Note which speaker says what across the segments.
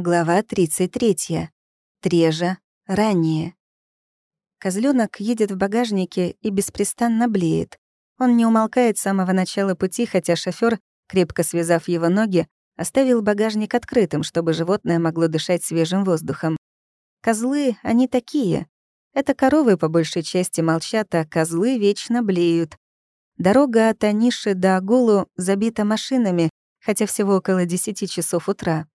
Speaker 1: Глава 33. Трежа. Ранее. Козленок едет в багажнике и беспрестанно блеет. Он не умолкает с самого начала пути, хотя шофер, крепко связав его ноги, оставил багажник открытым, чтобы животное могло дышать свежим воздухом. Козлы, они такие. Это коровы по большей части молчат, а козлы вечно блеют. Дорога от Аниши до Агулу забита машинами, хотя всего около 10 часов утра.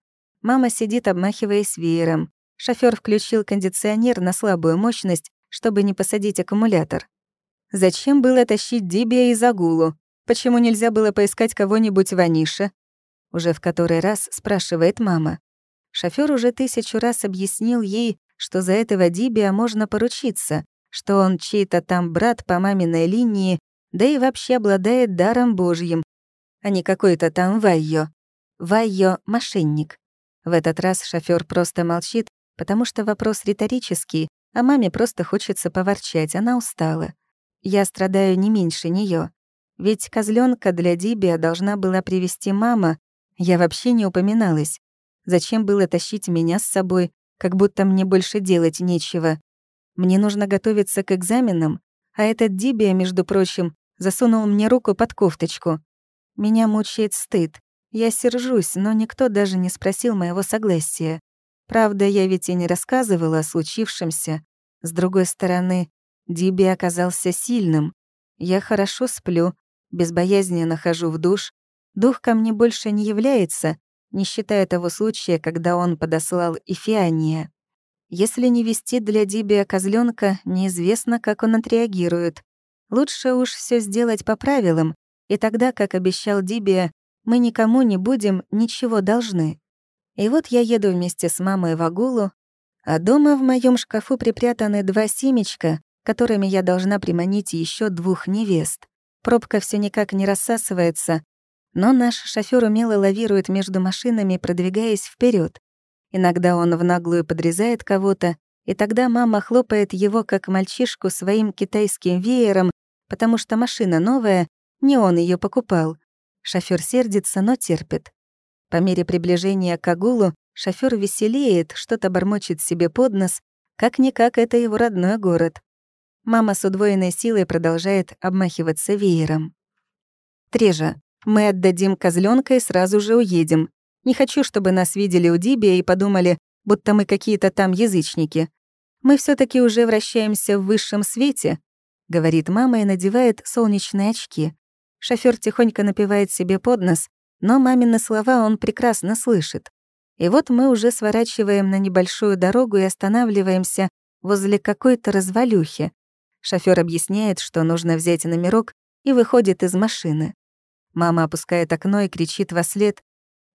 Speaker 1: Мама сидит, обмахиваясь веером. Шофёр включил кондиционер на слабую мощность, чтобы не посадить аккумулятор. Зачем было тащить Дибия и Загулу? Почему нельзя было поискать кого-нибудь в Анише? Уже в который раз спрашивает мама. Шофёр уже тысячу раз объяснил ей, что за этого Дибия можно поручиться, что он чей-то там брат по маминой линии, да и вообще обладает даром Божьим, а не какой-то там Вайо. Вайо — мошенник. В этот раз шофёр просто молчит, потому что вопрос риторический, а маме просто хочется поворчать, она устала. Я страдаю не меньше неё. Ведь козлёнка для Дибия должна была привести мама, я вообще не упоминалась. Зачем было тащить меня с собой, как будто мне больше делать нечего? Мне нужно готовиться к экзаменам, а этот Дибия, между прочим, засунул мне руку под кофточку. Меня мучает стыд. Я сержусь, но никто даже не спросил моего согласия. Правда, я ведь и не рассказывала о случившемся. С другой стороны, Диби оказался сильным. Я хорошо сплю, безбоязненно хожу в душ. Дух ко мне больше не является, не считая того случая, когда он подослал Ифиания. Если не вести для Дибия козленка, неизвестно, как он отреагирует. Лучше уж все сделать по правилам, и тогда, как обещал Дибия, мы никому не будем ничего должны. И вот я еду вместе с мамой в Агулу, а дома в моем шкафу припрятаны два семечка, которыми я должна приманить еще двух невест. Пробка все никак не рассасывается, но наш шофер умело лавирует между машинами, продвигаясь вперед. Иногда он в наглую подрезает кого-то, и тогда мама хлопает его, как мальчишку, своим китайским веером, потому что машина новая, не он ее покупал. Шофёр сердится, но терпит. По мере приближения к Агулу шофёр веселеет, что-то бормочет себе под нос. Как-никак это его родной город. Мама с удвоенной силой продолжает обмахиваться веером. «Трежа, мы отдадим козленка и сразу же уедем. Не хочу, чтобы нас видели у Дибия и подумали, будто мы какие-то там язычники. Мы все таки уже вращаемся в высшем свете», — говорит мама и надевает солнечные очки. Шофёр тихонько напевает себе под нос, но мамины слова он прекрасно слышит. И вот мы уже сворачиваем на небольшую дорогу и останавливаемся возле какой-то развалюхи. Шофёр объясняет, что нужно взять номерок, и выходит из машины. Мама опускает окно и кричит во след.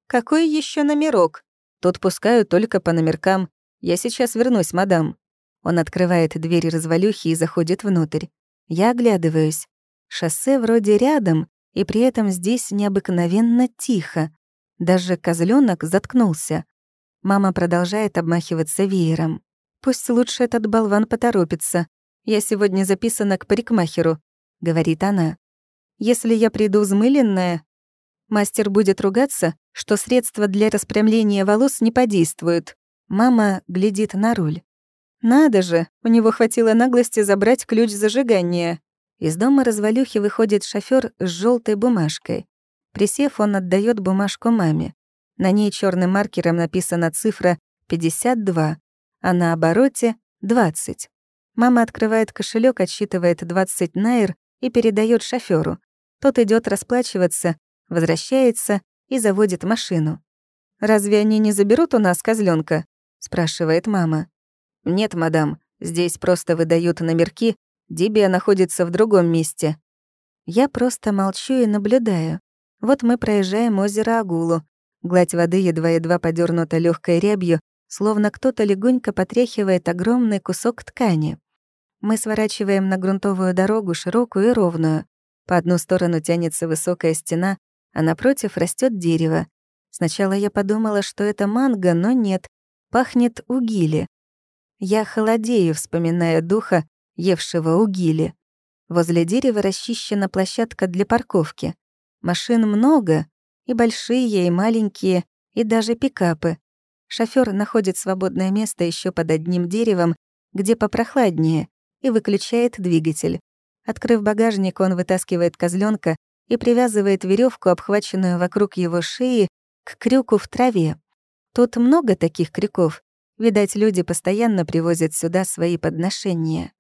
Speaker 1: «Какой еще номерок? Тут пускают только по номеркам. Я сейчас вернусь, мадам». Он открывает дверь развалюхи и заходит внутрь. Я оглядываюсь. Шоссе вроде рядом, и при этом здесь необыкновенно тихо. Даже козленок заткнулся. Мама продолжает обмахиваться веером. «Пусть лучше этот болван поторопится. Я сегодня записана к парикмахеру», — говорит она. «Если я приду взмыленная, мастер будет ругаться, что средства для распрямления волос не подействуют». Мама глядит на руль. «Надо же, у него хватило наглости забрать ключ зажигания. Из дома развалюхи выходит шофёр с желтой бумажкой. Присев, он отдает бумажку маме. На ней черным маркером написана цифра 52, а на обороте — 20. Мама открывает кошелек, отсчитывает 20 найр и передает шофёру. Тот идет расплачиваться, возвращается и заводит машину. «Разве они не заберут у нас козленка? спрашивает мама. «Нет, мадам, здесь просто выдают номерки Дибия находится в другом месте. Я просто молчу и наблюдаю. Вот мы проезжаем озеро Агулу. Гладь воды едва-едва подернута легкой рябью, словно кто-то легонько потряхивает огромный кусок ткани. Мы сворачиваем на грунтовую дорогу, широкую и ровную. По одну сторону тянется высокая стена, а напротив растет дерево. Сначала я подумала, что это манго, но нет. Пахнет угили. Я холодею, вспоминая духа, евшего у гили. Возле дерева расчищена площадка для парковки. Машин много, и большие, и маленькие, и даже пикапы. Шофёр находит свободное место еще под одним деревом, где попрохладнее, и выключает двигатель. Открыв багажник, он вытаскивает козленка и привязывает веревку, обхваченную вокруг его шеи, к крюку в траве. Тут много таких крюков. Видать, люди постоянно привозят сюда свои подношения.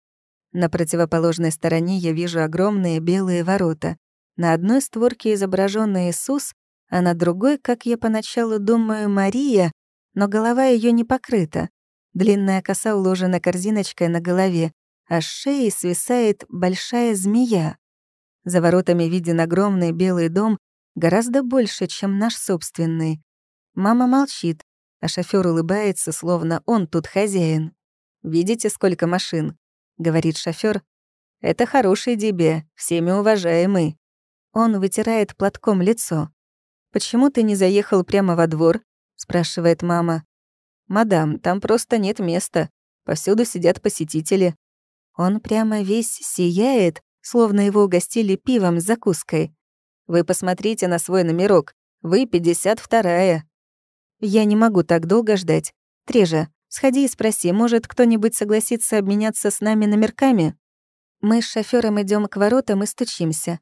Speaker 1: На противоположной стороне я вижу огромные белые ворота. На одной створке изображен Иисус, а на другой, как я поначалу думаю, Мария, но голова ее не покрыта. Длинная коса уложена корзиночкой на голове, а с шеи свисает большая змея. За воротами виден огромный белый дом, гораздо больше, чем наш собственный. Мама молчит, а шофёр улыбается, словно он тут хозяин. «Видите, сколько машин?» — говорит шофёр. «Это хороший Дебе, всеми уважаемый». Он вытирает платком лицо. «Почему ты не заехал прямо во двор?» — спрашивает мама. «Мадам, там просто нет места. Повсюду сидят посетители. Он прямо весь сияет, словно его угостили пивом с закуской. Вы посмотрите на свой номерок. Вы 52-я. Я не могу так долго ждать. Трежа, сходи и спроси, может, кто-нибудь согласится обменяться с нами номерками? Мы с шофёром идем к воротам и стучимся.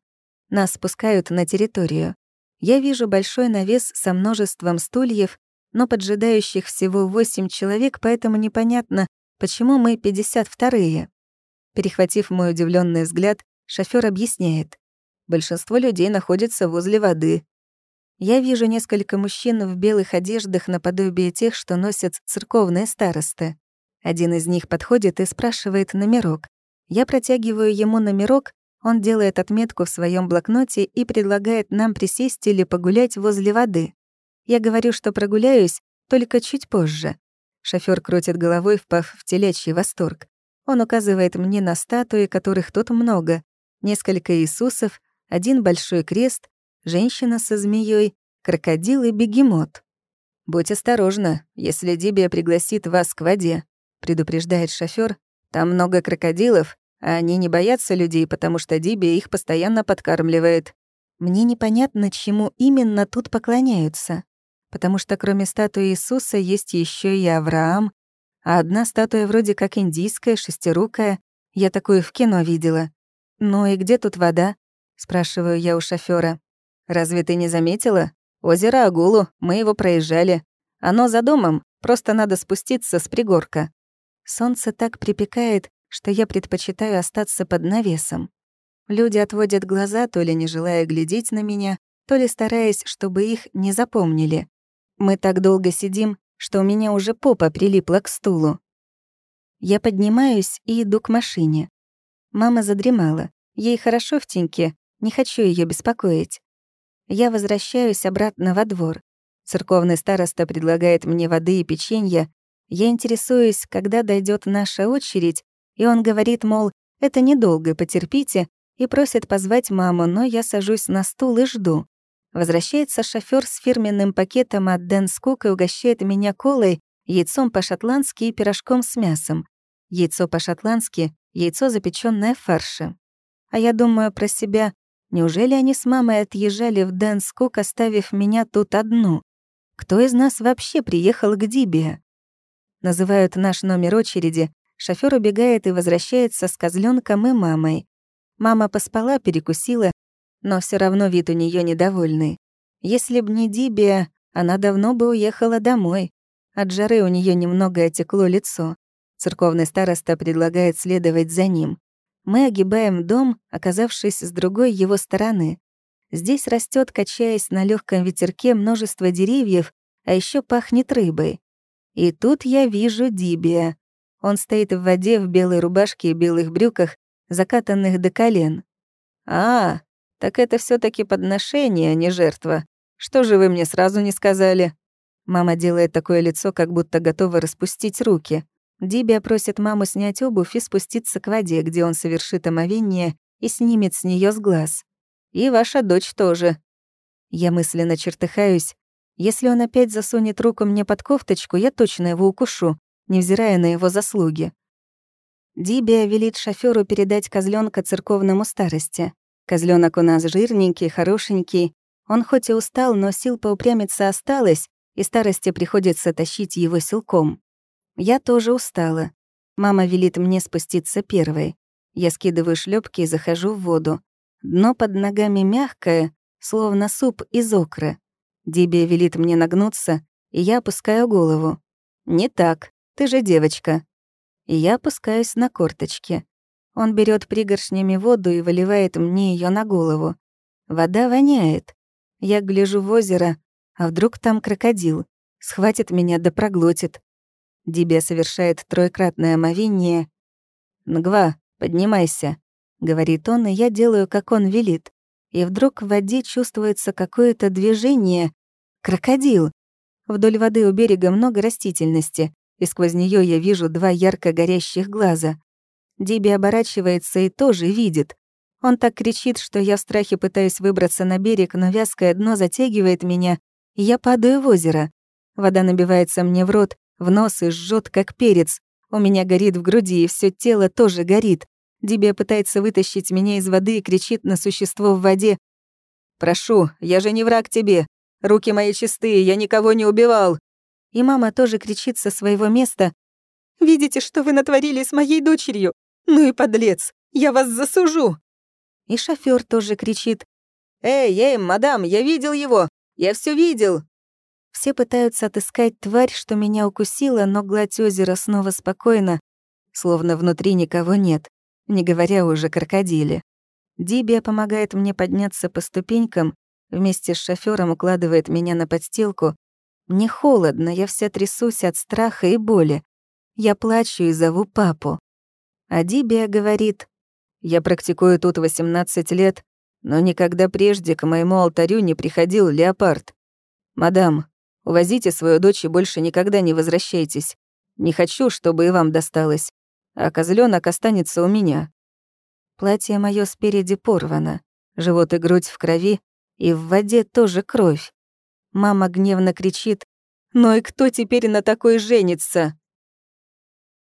Speaker 1: Нас спускают на территорию. Я вижу большой навес со множеством стульев, но поджидающих всего восемь человек, поэтому непонятно, почему мы 52-е. Перехватив мой удивленный взгляд, шофёр объясняет. Большинство людей находится возле воды. Я вижу несколько мужчин в белых одеждах наподобие тех, что носят церковные старосты. Один из них подходит и спрашивает номерок. Я протягиваю ему номерок, он делает отметку в своем блокноте и предлагает нам присесть или погулять возле воды. Я говорю, что прогуляюсь, только чуть позже. Шофёр крутит головой, впав в телячий восторг. Он указывает мне на статуи, которых тут много. Несколько Иисусов, один большой крест, женщина со змеей, крокодил и бегемот. «Будь осторожна, если Дибия пригласит вас к воде», — предупреждает шофёр. «Там много крокодилов, а они не боятся людей, потому что Дибия их постоянно подкармливает». Мне непонятно, чему именно тут поклоняются, потому что кроме статуи Иисуса есть еще и Авраам, а одна статуя вроде как индийская, шестирукая. Я такую в кино видела. «Ну и где тут вода?» — спрашиваю я у шофёра. «Разве ты не заметила? Озеро Агулу, мы его проезжали. Оно за домом, просто надо спуститься с пригорка». Солнце так припекает, что я предпочитаю остаться под навесом. Люди отводят глаза, то ли не желая глядеть на меня, то ли стараясь, чтобы их не запомнили. Мы так долго сидим, что у меня уже попа прилипла к стулу. Я поднимаюсь и иду к машине. Мама задремала. Ей хорошо в теньке, не хочу ее беспокоить. Я возвращаюсь обратно во двор. Церковный староста предлагает мне воды и печенье. Я интересуюсь, когда дойдет наша очередь, и он говорит, мол, это недолго, потерпите, и просит позвать маму, но я сажусь на стул и жду. Возвращается шофёр с фирменным пакетом от Дэн Скук и угощает меня колой, яйцом по-шотландски и пирожком с мясом. Яйцо по-шотландски — яйцо, запечённое в фарше. А я думаю про себя, неужели они с мамой отъезжали в Дэн Скук, оставив меня тут одну? Кто из нас вообще приехал к Дибе? Называют наш номер очереди, шофёр убегает и возвращается с козлёнком и мамой. Мама поспала, перекусила, но все равно вид у нее недовольный. Если б не Дибия, она давно бы уехала домой. От жары у нее немного отекло лицо. Церковный староста предлагает следовать за ним. Мы огибаем дом, оказавшись с другой его стороны. Здесь растет, качаясь на легком ветерке, множество деревьев, а еще пахнет рыбой. И тут я вижу Дибия. Он стоит в воде в белой рубашке и белых брюках, закатанных до колен. «А, так это все таки подношение, а не жертва. Что же вы мне сразу не сказали?» Мама делает такое лицо, как будто готова распустить руки. Дибия просит маму снять обувь и спуститься к воде, где он совершит омовение и снимет с нее с глаз. «И ваша дочь тоже». Я мысленно чертыхаюсь. Если он опять засунет руку мне под кофточку, я точно его укушу, невзирая на его заслуги. Дибия велит шофёру передать козленка церковному старости. Козленок у нас жирненький, хорошенький. Он хоть и устал, но сил поупрямиться осталось, и старости приходится тащить его силком. Я тоже устала. Мама велит мне спуститься первой. Я скидываю шлепки и захожу в воду. Дно под ногами мягкое, словно суп из окры. Дибия велит мне нагнуться, и я опускаю голову. «Не так, ты же девочка». И я опускаюсь на корточки. Он берет пригоршнями воду и выливает мне ее на голову. Вода воняет. Я гляжу в озеро, а вдруг там крокодил? Схватит меня да проглотит. Дибия совершает тройкратное омовение. «Нгва, поднимайся», — говорит он, и я делаю, как он велит. И вдруг в воде чувствуется какое-то движение. Крокодил. Вдоль воды у берега много растительности, и сквозь нее я вижу два ярко горящих глаза. Диби оборачивается и тоже видит. Он так кричит, что я в страхе пытаюсь выбраться на берег, но вязкое дно затягивает меня, и я падаю в озеро. Вода набивается мне в рот, в нос и жжет, как перец. У меня горит в груди, и все тело тоже горит. Дибия пытается вытащить меня из воды и кричит на существо в воде. «Прошу, я же не враг тебе. Руки мои чистые, я никого не убивал». И мама тоже кричит со своего места. «Видите, что вы натворили с моей дочерью? Ну и подлец, я вас засужу!» И шофёр тоже кричит. «Эй, эй, мадам, я видел его! Я все видел!» Все пытаются отыскать тварь, что меня укусила, но гладь озера снова спокойно, словно внутри никого нет, не говоря уже крокодиле. Дибия помогает мне подняться по ступенькам, вместе с шофёром укладывает меня на подстилку. Мне холодно, я вся трясусь от страха и боли. Я плачу и зову папу. А Дибия говорит, «Я практикую тут 18 лет, но никогда прежде к моему алтарю не приходил леопард. Мадам, Увозите свою дочь и больше никогда не возвращайтесь. Не хочу, чтобы и вам досталось. А козленок останется у меня. Платье мое спереди порвано, живот и грудь в крови, и в воде тоже кровь. Мама гневно кричит, «Ну и кто теперь на такой женится?»